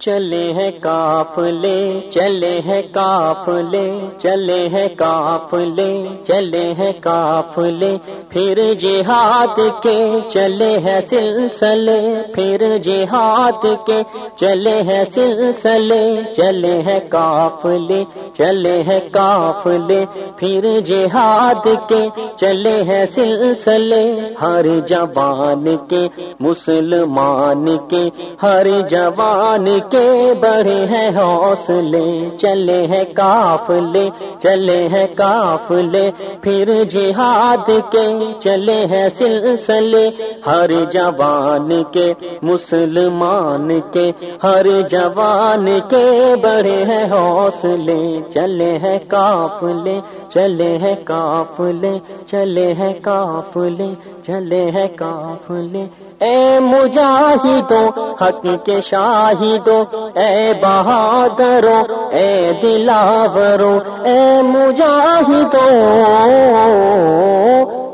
چلے ہیں کافلے، چلے ہیں کافلے، چلے ہیں کافلے، چلے ہیں کافلے، پھر جہاد کے چلے ہیں سلسلے، پھر جہاد کے چلے ہیں سلسلے، چلے ہیں کافلے، چلے ہیں کافلے، پھر جہاد کے چلے ہیں سلسلے، ہر جوان کے، مسلمان کے، ہر جوان کے بڑے ہیں حوصلے، چلے ہیں کافلے چلے ہیں کافلے پھر جہاد کے چلے ہیں سلسلے، ہر جوان کے، مسلمان کے، ہر جوان کے بڑے ہیں حوصلے، چلے ہیں کافلے چلے ہیں کافلے چلے ہیں کافلے چلے ہیں کافلے اے مجاہدوں، حق کے شاہدوں، اے بہادروں، اے دلاوروں، اے مجاہدوں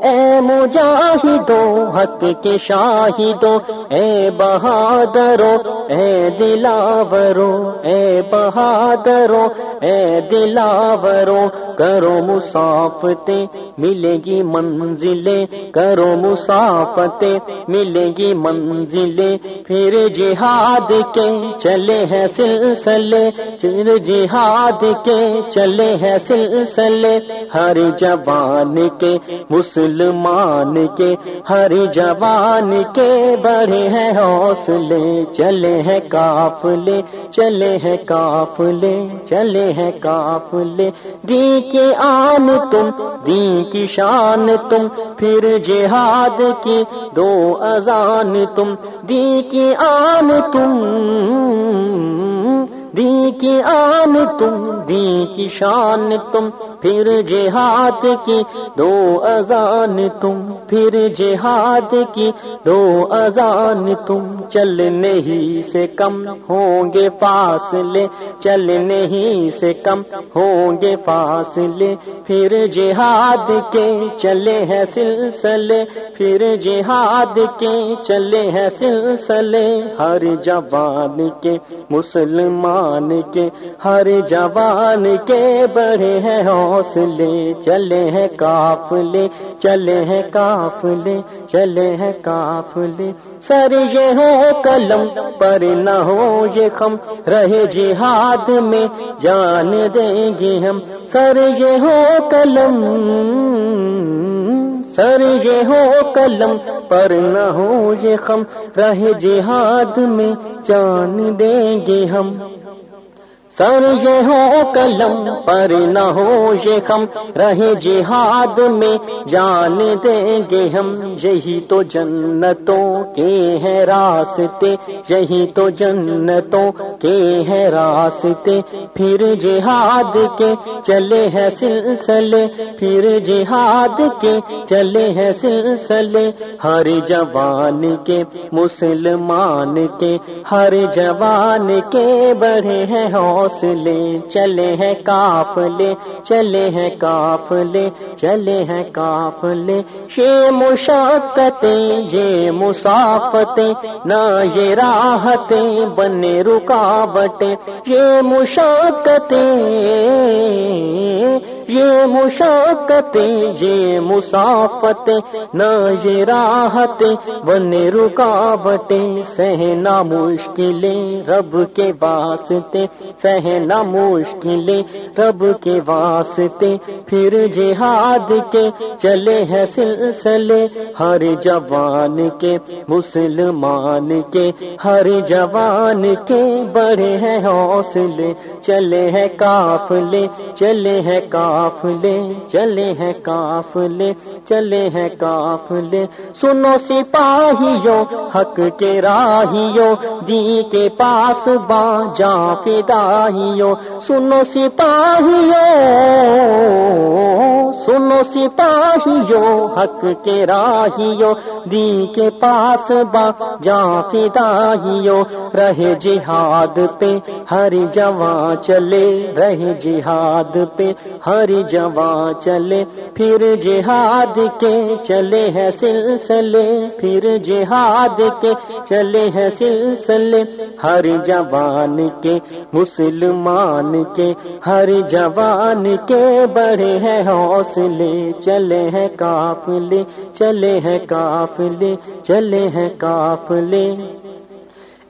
اے مجاہدوں، حق کے شاہدوں، اے بہادروں، اے دلاوروں، اے بہادروں، اے دلاوروں، کرو مسافتے ملے گی منزلیں کرو مسافتے ملے گی منزلیں پھر جہاد کے چلے ہیں سلسلے، پھر جہاد کے چلے ہیں سلسلے۔ ہر جوان کے، مسلمان کے، ہر جوان کے بڑے ہیں حوصلے۔ چلے ہیں کافلے چلے ہیں کافلے چلے ہیں کافلے دی کے آن تم دی کی شان تم پھر جہاد کی دو اذان تم دی کی آن تم دی کی آن تم دی کی شان تم، پھر جہاد کی دو اذان تم، پھر جہاد کی دو اذان تم، چلنے ہی سے کم ہوں گے فاصلے، چلنے ہی سے کم ہوں گے فاصلے، پھر جہاد کے چلے ہیں سلسلے، پھر جہاد کے چلے ہیں سلسلے، ہر جوان کے مسلمان کے، ہر جوان کے بڑے ہیں حوصلے۔ چلے ہیں کافلے چلے ہیں کافلے چلے ہیں کافلے سر یہ ہو قلم پر نہ ہو یہ خم، رہے جہاد میں جان دیں گے ہم۔ سر یہ ہو قلم، سر یہ ہو قلم پر نہ ہو یہ خم، رہے جہاد میں جان دیں گے ہم۔ سر یہ ہو قلم پر نہ ہو یہ ہم رہے جہاد میں جان دیں گے ہم۔ یہی تو جنتوں کے ہیں راستے، یہی تو جنتوں کے ہیں راستے۔ پھر جہاد کے چلے ہیں سلسلے، پھر جہاد کے چلے ہیں سلسلے۔ ہر جوان کے، مسلمان کے، ہر جوان کے بڑے ہیں حوصلے، چلے ہیں کافلے، چلے ہیں کافلے، چلے ہیں کافلے۔ شے مشقتیں یہ مسافتیں، نہ یہ راحتیں بنے رکاوٹیں۔ یہ مشقتیں یہ مشقتیں یہ مسافتیں، نہ یہ راحتیں بنے رکاوٹیں سہنا مشکلیں رب کے واسطے، سہنا مشکلیں رب کے واسطے۔ پھر جہاد کے چلے ہیں سلسلے، ہر جوان کے، مسلمان کے۔ ہر جوان کے بڑے ہیں حوصلے، چلے ہیں کافلے چلے ہیں کافلے، چلے ہیں کافلے، چلے ہیں کافلے۔ سنو سپاہیوں، حق کے راہیوں دی کے پاس با جا فداہیوں سنو سپاہیوں سنو سپاہیوں، حق کے راہیوں دی کے پاس با جا فداہیوں رہے جہاد پہ ہر جوان چلے، رہے جہاد پہ ہر ہر جوان چلے، پھر جہاد کے چلے ہیں سلسلے، پھر جہاد کے چلے ہیں سلسلے۔ ہر جوان کے، مسلمان کے، ہر جوان کے بڑے ہیں حوصلے۔ چلے ہیں کافلے چلے ہیں کافلے چلے ہیں کافلے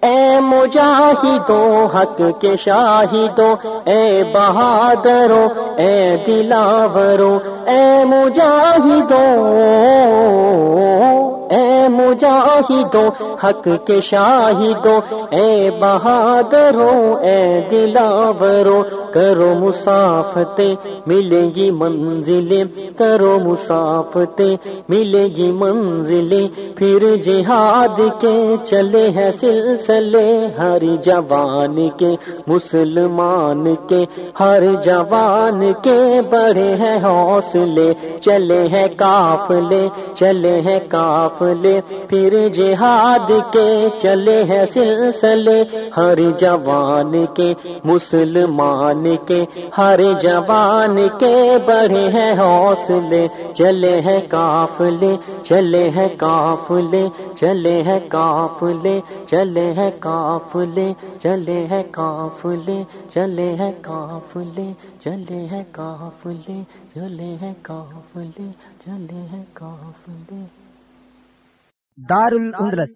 اے مجاہدوں حق کے شاہدوں اے بہادروں اے دلاوروں اے مجاہدوں۔ اے مجاہدوں، حق کے شاہدوں، اے بہادروں، اے دلاوروں، کرو مسافتے ملے گی منزلیں، کرو مسافتے ملے گی منزلیں۔ پھر جہاد کے چلے ہیں سلسلے، ہر جوان کے، مسلمان کے، ہر جوان کے بڑے ہیں حوصلے۔ چلے ہیں کافلے چلے ہیں کافلے پھر جہاد کے چلے ہیں سلسلے ہر جوان کے مسلمان کے ہر جوان کے بڑے ہیں حوصلے چلے ہیں کافلے چلے ہیں کافلے چلے ہیں کافلے چلے ہیں کافلے چلے ہیں کافلے چلے ہیں کافلے چلے ہیں کافلے چلے ہیں کافلے چلے ہیں کافلے دار الاندلس